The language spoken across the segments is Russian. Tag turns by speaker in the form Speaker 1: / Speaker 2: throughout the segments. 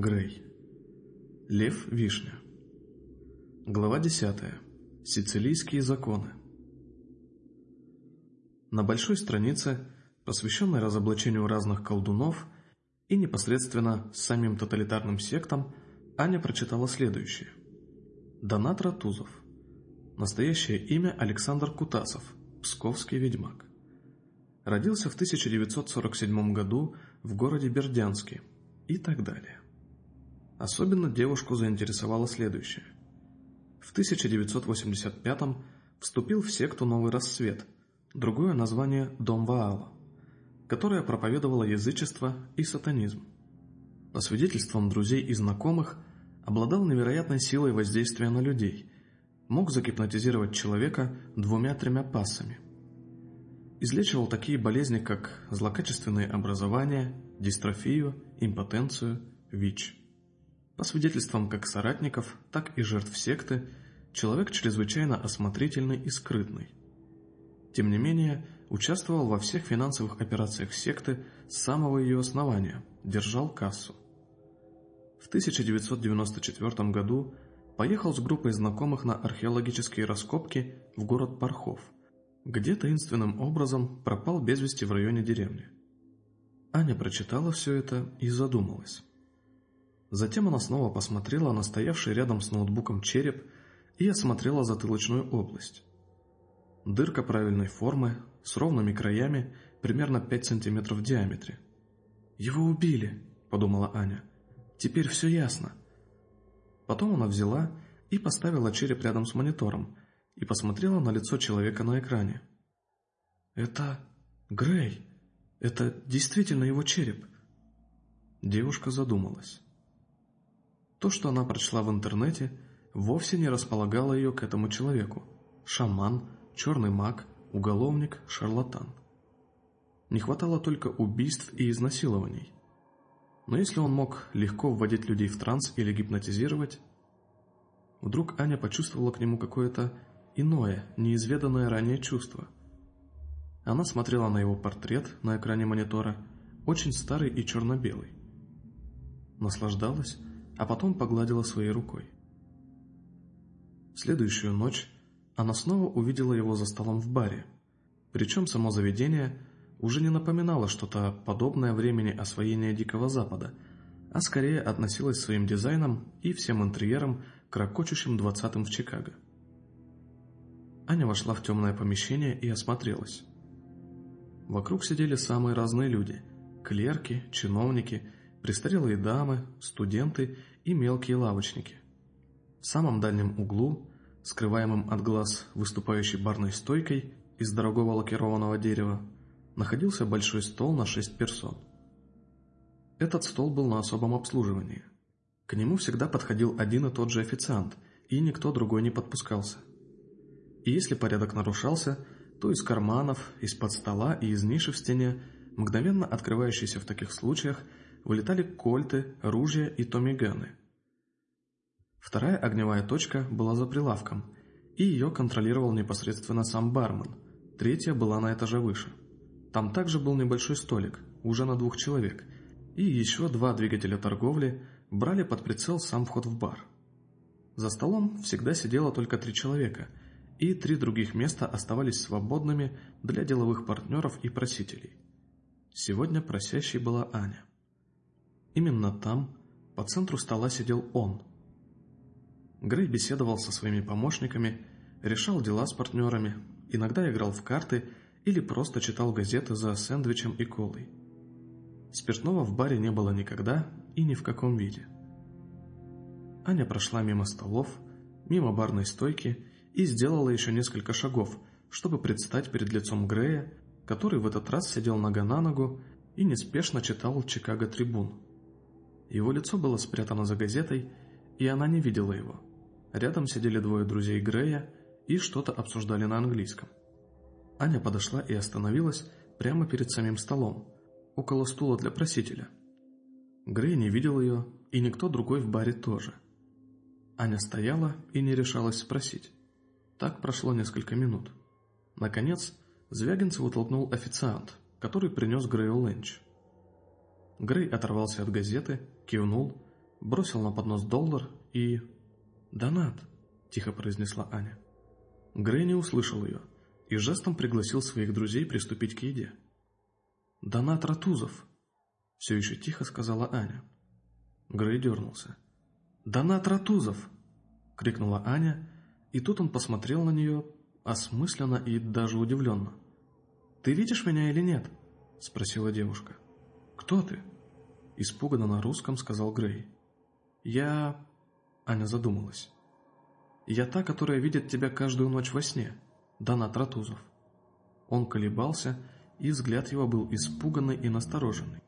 Speaker 1: Грей. Лев Вишня. Глава 10. Сицилийские законы. На большой странице, посвященной разоблачению разных колдунов и непосредственно самим тоталитарным сектам, Аня прочитала следующее. Донат Ратузов. Настоящее имя Александр Кутасов, псковский ведьмак. Родился в 1947 году в городе Бердянске и так далее. Особенно девушку заинтересовало следующее. В 1985-м вступил в секту «Новый рассвет», другое название «Дом Ваала», которая проповедовала язычество и сатанизм. По свидетельствам друзей и знакомых, обладал невероятной силой воздействия на людей, мог загипнотизировать человека двумя-тремя пассами. Излечивал такие болезни, как злокачественные образования, дистрофию, импотенцию, ВИЧ. По свидетельствам как соратников, так и жертв секты, человек чрезвычайно осмотрительный и скрытный. Тем не менее, участвовал во всех финансовых операциях секты с самого ее основания, держал кассу. В 1994 году поехал с группой знакомых на археологические раскопки в город Пархов, где таинственным образом пропал без вести в районе деревни. Аня прочитала все это и задумалась. Затем она снова посмотрела на стоявший рядом с ноутбуком череп и осмотрела затылочную область. Дырка правильной формы, с ровными краями, примерно 5 сантиметров в диаметре. «Его убили», — подумала Аня. «Теперь все ясно». Потом она взяла и поставила череп рядом с монитором и посмотрела на лицо человека на экране. «Это Грей. Это действительно его череп». Девушка задумалась. То, что она прочла в интернете, вовсе не располагало ее к этому человеку. Шаман, черный маг, уголовник, шарлатан. Не хватало только убийств и изнасилований. Но если он мог легко вводить людей в транс или гипнотизировать... Вдруг Аня почувствовала к нему какое-то иное, неизведанное ранее чувство. Она смотрела на его портрет на экране монитора, очень старый и черно-белый. Наслаждалась, а потом погладила своей рукой. Следующую ночь она снова увидела его за столом в баре, причем само заведение уже не напоминало что-то подобное времени освоения Дикого Запада, а скорее относилось своим дизайном и всем интерьером к ракочущим двадцатым в Чикаго. Аня вошла в темное помещение и осмотрелась. Вокруг сидели самые разные люди – клерки, чиновники, престарелые дамы, студенты и мелкие лавочники. В самом дальнем углу, скрываемым от глаз выступающей барной стойкой из дорогого лакированного дерева, находился большой стол на шесть персон. Этот стол был на особом обслуживании. К нему всегда подходил один и тот же официант, и никто другой не подпускался. И если порядок нарушался, то из карманов, из-под стола и из ниши в стене, мгновенно открывающиеся в таких случаях, вылетали кольты, ружья и томиганы. Вторая огневая точка была за прилавком, и ее контролировал непосредственно сам бармен. Третья была на этаже выше. Там также был небольшой столик, уже на двух человек, и еще два двигателя торговли брали под прицел сам вход в бар. За столом всегда сидело только три человека, и три других места оставались свободными для деловых партнеров и просителей. Сегодня просящей была Аня. Именно там, по центру стола сидел он. Грей беседовал со своими помощниками, решал дела с партнерами, иногда играл в карты или просто читал газеты за сэндвичем и колой. Спиртного в баре не было никогда и ни в каком виде. Аня прошла мимо столов, мимо барной стойки и сделала еще несколько шагов, чтобы предстать перед лицом Грея, который в этот раз сидел нога на ногу и неспешно читал «Чикаго Трибун». Его лицо было спрятано за газетой, и она не видела его. Рядом сидели двое друзей Грея и что-то обсуждали на английском. Аня подошла и остановилась прямо перед самим столом, около стула для просителя. Грей не видел ее, и никто другой в баре тоже. Аня стояла и не решалась спросить. Так прошло несколько минут. Наконец, Звягинцеву толкнул официант, который принес Грею ленч. Грей оторвался от газеты, кивнул, бросил на поднос доллар и... «Донат!» – тихо произнесла Аня. Грей не услышал ее и жестом пригласил своих друзей приступить к еде. «Донат Ратузов!» – все еще тихо сказала Аня. Грей дернулся. «Донат Ратузов!» – крикнула Аня, и тут он посмотрел на нее осмысленно и даже удивленно. «Ты видишь меня или нет?» – спросила девушка. «Кто ты?» – испуганно на русском сказал Грей. «Я...» – Аня задумалась. «Я та, которая видит тебя каждую ночь во сне, Донат Ратузов». Он колебался, и взгляд его был испуганный и настороженный.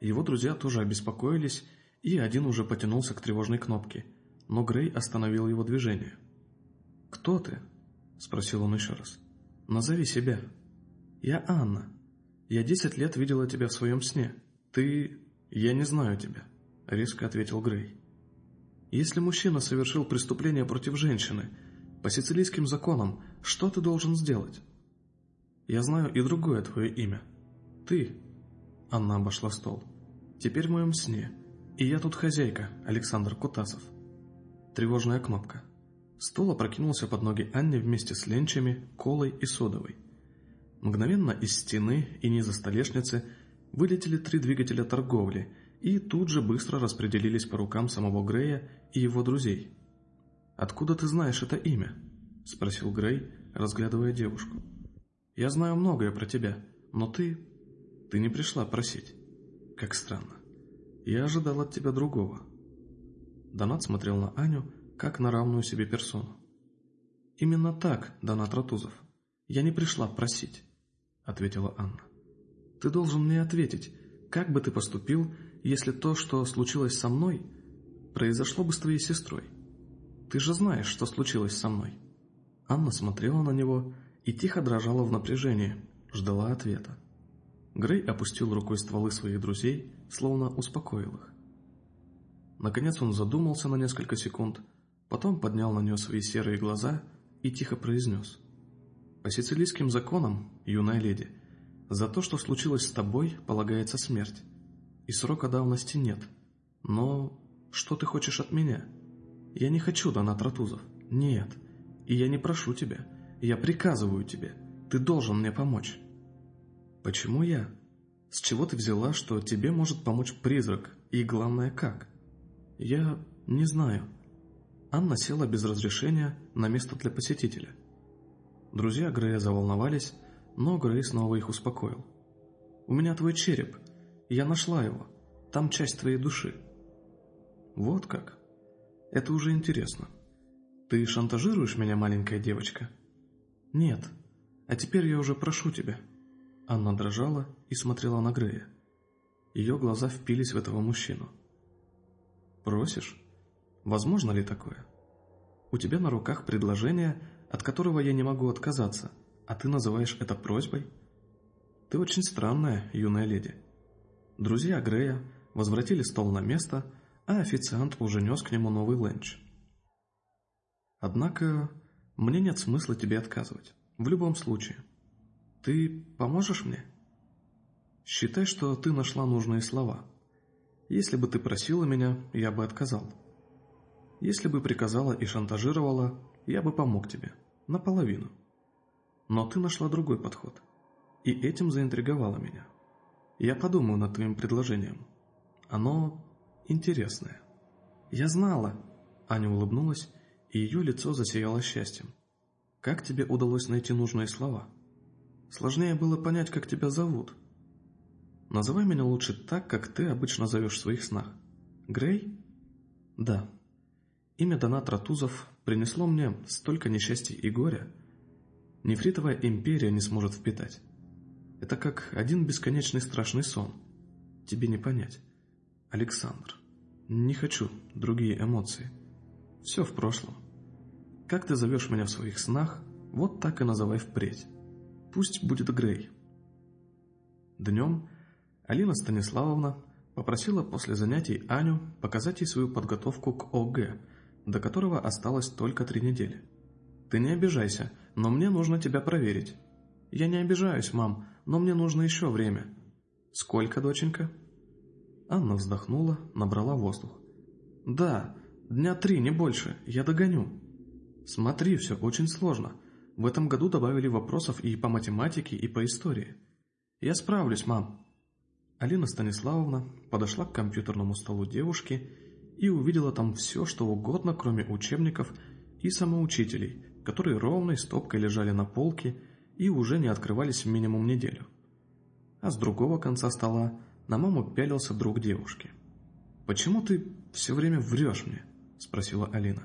Speaker 1: Его друзья тоже обеспокоились, и один уже потянулся к тревожной кнопке, но Грей остановил его движение. «Кто ты?» – спросил он еще раз. «Назови себя». «Я Анна. Я десять лет видела тебя в своем сне. Ты... Я не знаю тебя», — резко ответил Грей. «Если мужчина совершил преступление против женщины, по сицилийским законам, что ты должен сделать?» «Я знаю и другое твое имя. Ты...» Анна обошла стол. «Теперь в моем сне. И я тут хозяйка, Александр Кутасов». Тревожная кнопка. Стол опрокинулся под ноги Анне вместе с ленчами, колой и содовой. Мгновенно из стены и низа столешницы вылетели три двигателя торговли и тут же быстро распределились по рукам самого Грея и его друзей. «Откуда ты знаешь это имя?» – спросил Грей, разглядывая девушку. «Я знаю многое про тебя, но ты... ты не пришла просить. Как странно. Я ожидал от тебя другого». Донат смотрел на Аню, как на равную себе персону. «Именно так, Донат Ратузов. Я не пришла просить ответила Анна. «Ты должен мне ответить, как бы ты поступил, если то, что случилось со мной, произошло бы с твоей сестрой? Ты же знаешь, что случилось со мной». Анна смотрела на него и тихо дрожала в напряжении, ждала ответа. Грей опустил рукой стволы своих друзей, словно успокоил их. Наконец он задумался на несколько секунд, потом поднял на нее свои серые глаза и тихо произнес – по сицилийским законам, юная леди, за то, что случилось с тобой, полагается смерть. И срока давности нет. Но что ты хочешь от меня? Я не хочу, Донат Ратузов. Нет. И я не прошу тебя. Я приказываю тебе. Ты должен мне помочь. Почему я? С чего ты взяла, что тебе может помочь призрак? И главное, как? Я не знаю. Анна села без разрешения на место для посетителя. Друзья Грея заволновались, но Грей снова их успокоил. «У меня твой череп. Я нашла его. Там часть твоей души». «Вот как? Это уже интересно. Ты шантажируешь меня, маленькая девочка?» «Нет. А теперь я уже прошу тебя». Анна дрожала и смотрела на Грея. Ее глаза впились в этого мужчину. «Просишь? Возможно ли такое? У тебя на руках предложение, от которого я не могу отказаться, а ты называешь это просьбой? Ты очень странная, юная леди. Друзья Грея возвратили стол на место, а официант уже нес к нему новый ленч. Однако мне нет смысла тебе отказывать. В любом случае. Ты поможешь мне? Считай, что ты нашла нужные слова. Если бы ты просила меня, я бы отказал. Если бы приказала и шантажировала, я бы помог тебе. Наполовину. Но ты нашла другой подход. И этим заинтриговала меня. Я подумаю над твоим предложением. Оно интересное. Я знала. Аня улыбнулась, и ее лицо засияло счастьем. Как тебе удалось найти нужные слова? Сложнее было понять, как тебя зовут. Называй меня лучше так, как ты обычно зовешь в своих снах. Грей? Да. Имя Донат Ратузов принесло мне столько несчастья и горя, нефритовая империя не сможет впитать. Это как один бесконечный страшный сон. Тебе не понять. Александр, не хочу другие эмоции. Все в прошлом. Как ты зовешь меня в своих снах, вот так и называй впредь. Пусть будет Грей. Днем Алина Станиславовна попросила после занятий Аню показать ей свою подготовку к ОГЭ – до которого осталось только три недели. «Ты не обижайся, но мне нужно тебя проверить». «Я не обижаюсь, мам, но мне нужно еще время». «Сколько, доченька?» Анна вздохнула, набрала воздух. «Да, дня три, не больше, я догоню». «Смотри, все очень сложно. В этом году добавили вопросов и по математике, и по истории. Я справлюсь, мам». Алина Станиславовна подошла к компьютерному столу девушки и увидела там все, что угодно, кроме учебников и самоучителей, которые ровной стопкой лежали на полке и уже не открывались минимум неделю. А с другого конца стола на маму пялился друг девушки. «Почему ты все время врешь мне?» – спросила Алина.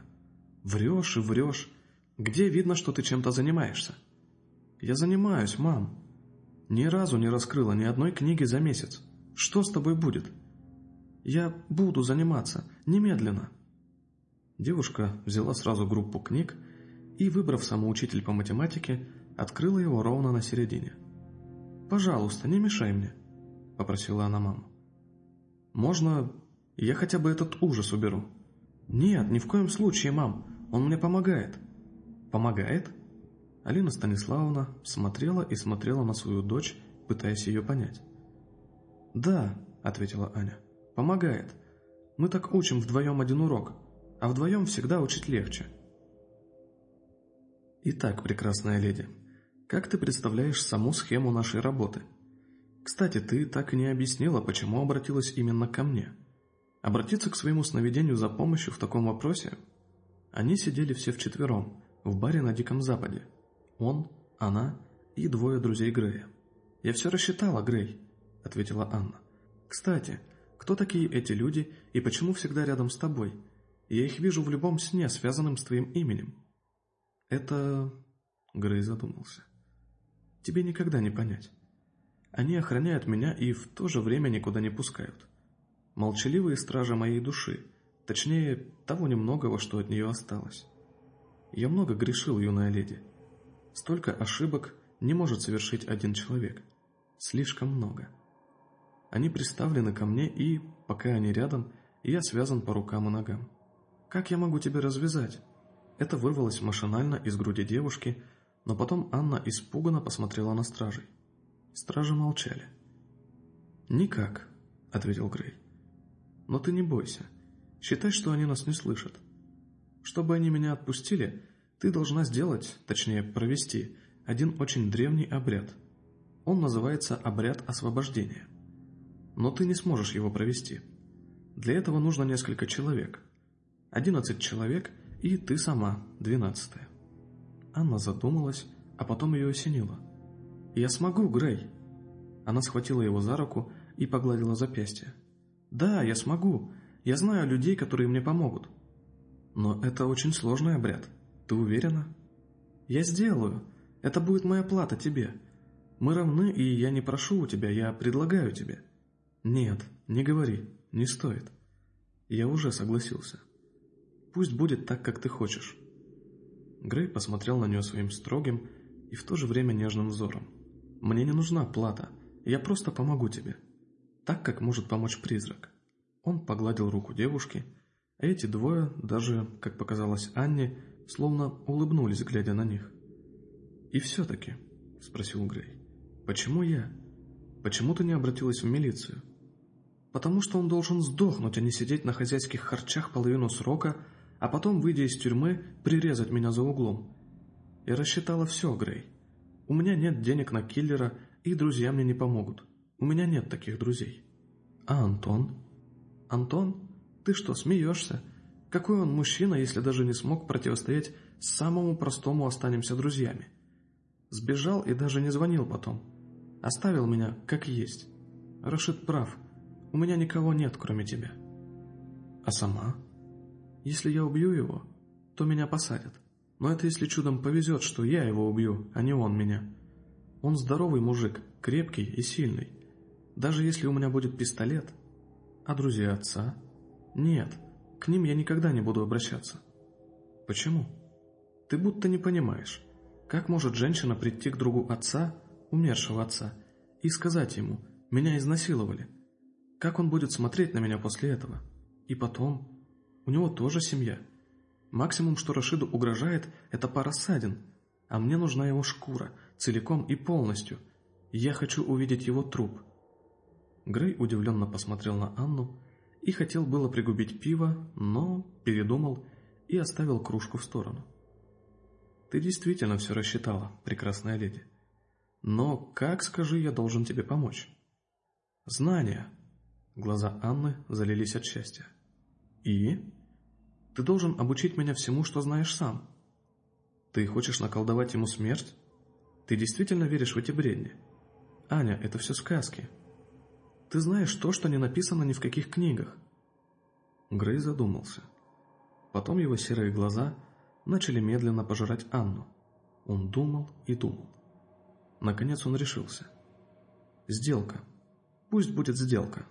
Speaker 1: «Врешь и врешь. Где видно, что ты чем-то занимаешься?» «Я занимаюсь, мам. Ни разу не раскрыла ни одной книги за месяц. Что с тобой будет?» «Я буду заниматься. Немедленно». Девушка взяла сразу группу книг и, выбрав самоучитель по математике, открыла его ровно на середине. «Пожалуйста, не мешай мне», — попросила она маму. «Можно я хотя бы этот ужас уберу?» «Нет, ни в коем случае, мам, он мне помогает». «Помогает?» Алина Станиславовна смотрела и смотрела на свою дочь, пытаясь ее понять. «Да», — ответила Аня, — «помогает. Мы так учим вдвоем один урок, а вдвоем всегда учить легче». «Итак, прекрасная леди, как ты представляешь саму схему нашей работы? Кстати, ты так и не объяснила, почему обратилась именно ко мне. Обратиться к своему сновидению за помощью в таком вопросе? Они сидели все вчетвером, в баре на Диком Западе. Он, она и двое друзей Грея. «Я все рассчитала, Грей», — ответила Анна. «Кстати, кто такие эти люди и почему всегда рядом с тобой? Я их вижу в любом сне, связанном с твоим именем». «Это...» — Грей задумался. «Тебе никогда не понять. Они охраняют меня и в то же время никуда не пускают. Молчаливые стражи моей души, точнее, того немногого, что от нее осталось. Я много грешил, юная леди. Столько ошибок не может совершить один человек. Слишком много. Они приставлены ко мне, и, пока они рядом, я связан по рукам и ногам. Как я могу тебя развязать? Это вырвалось машинально из груди девушки, но потом Анна испуганно посмотрела на стражей. Стражи молчали. «Никак», — ответил Грей. «Но ты не бойся. Считай, что они нас не слышат. Чтобы они меня отпустили, ты должна сделать, точнее провести, один очень древний обряд. Он называется обряд освобождения. Но ты не сможешь его провести. Для этого нужно несколько человек. Одиннадцать человек — и ты сама, двенадцатая». Анна задумалась, а потом ее осенило. «Я смогу, Грей!» Она схватила его за руку и погладила запястье. «Да, я смогу. Я знаю людей, которые мне помогут». «Но это очень сложный обряд. Ты уверена?» «Я сделаю. Это будет моя плата тебе. Мы равны, и я не прошу у тебя, я предлагаю тебе». «Нет, не говори, не стоит. Я уже согласился». Пусть будет так, как ты хочешь». Грей посмотрел на нее своим строгим и в то же время нежным взором. «Мне не нужна плата, я просто помогу тебе. Так, как может помочь призрак». Он погладил руку девушки, а эти двое, даже, как показалось Анне, словно улыбнулись, глядя на них. «И все-таки», — спросил Грей, — «почему я? Почему ты не обратилась в милицию?» «Потому что он должен сдохнуть, а не сидеть на хозяйских харчах половину срока, а потом, выйдя из тюрьмы, прирезать меня за углом. Я рассчитала все, Грей. У меня нет денег на киллера, и друзья мне не помогут. У меня нет таких друзей. А Антон? Антон? Ты что, смеешься? Какой он мужчина, если даже не смог противостоять самому простому «останемся друзьями»? Сбежал и даже не звонил потом. Оставил меня, как есть. Рашид прав. У меня никого нет, кроме тебя. А сама? Если я убью его, то меня посадят. Но это если чудом повезет, что я его убью, а не он меня. Он здоровый мужик, крепкий и сильный. Даже если у меня будет пистолет. А друзья отца? Нет, к ним я никогда не буду обращаться. Почему? Ты будто не понимаешь. Как может женщина прийти к другу отца, умершего отца, и сказать ему «меня изнасиловали»? Как он будет смотреть на меня после этого? И потом, у него тоже семья. Максимум, что Рашиду угрожает, это пара ссадин. А мне нужна его шкура, целиком и полностью. Я хочу увидеть его труп. Грей удивленно посмотрел на Анну и хотел было пригубить пиво, но передумал и оставил кружку в сторону. «Ты действительно все рассчитала, прекрасная леди. Но как, скажи, я должен тебе помочь?» «Знания!» Глаза Анны залились от счастья. «И?» «Ты должен обучить меня всему, что знаешь сам. Ты хочешь наколдовать ему смерть? Ты действительно веришь в эти бредни? Аня, это все сказки. Ты знаешь то, что не написано ни в каких книгах». Грей задумался. Потом его серые глаза начали медленно пожирать Анну. Он думал и думал. Наконец он решился. «Сделка. Пусть будет сделка»,